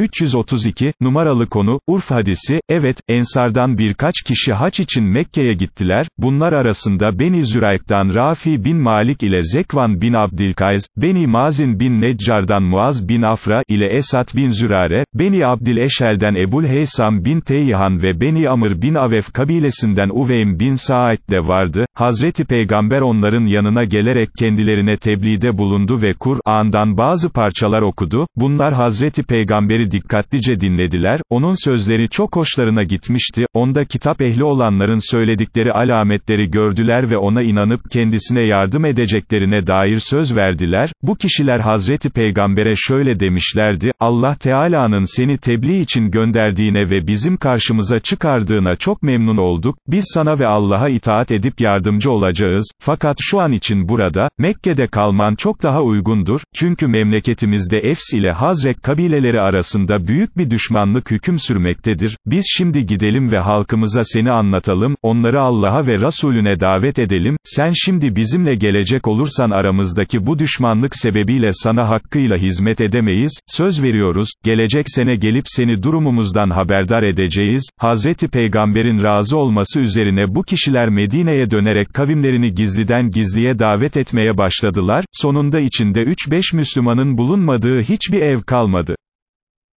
332, numaralı konu, Urf hadisi, evet, Ensardan birkaç kişi haç için Mekke'ye gittiler, bunlar arasında Beni Zürayk'tan Rafi bin Malik ile Zekvan bin Abdilkays, Beni Mazin bin Neccar'dan Muaz bin Afra ile Esat bin Zürare, Beni Abdil Eşel'den Ebul Heysam bin Teyhan ve Beni Amr bin Avef kabilesinden Uveym bin Sa'id de vardı, Hazreti Peygamber onların yanına gelerek kendilerine tebliğde bulundu ve Kur'an'dan bazı parçalar okudu, bunlar Hazreti Peygamber'i dikkatlice dinlediler, onun sözleri çok hoşlarına gitmişti, onda kitap ehli olanların söyledikleri alametleri gördüler ve ona inanıp kendisine yardım edeceklerine dair söz verdiler, bu kişiler Hazreti Peygamber'e şöyle demişlerdi, Allah Teala'nın seni tebliğ için gönderdiğine ve bizim karşımıza çıkardığına çok memnun olduk, biz sana ve Allah'a itaat edip yardımcı olacağız, fakat şu an için burada, Mekke'de kalman çok daha uygundur, çünkü memleketimizde Efs ile Hazrek kabileleri arasında büyük bir düşmanlık hüküm sürmektedir, biz şimdi gidelim ve halkımıza seni anlatalım, onları Allah'a ve Resulüne davet edelim, sen şimdi bizimle gelecek olursan aramızdaki bu düşmanlık sebebiyle sana hakkıyla hizmet edemeyiz, söz veriyoruz, gelecek sene gelip seni durumumuzdan haberdar edeceğiz, Hazreti Peygamber'in razı olması üzerine bu kişiler Medine'ye dönerek kavimlerini gizliden gizliye davet etmeye başladılar, sonunda içinde 3-5 Müslümanın bulunmadığı hiçbir ev kalmadı.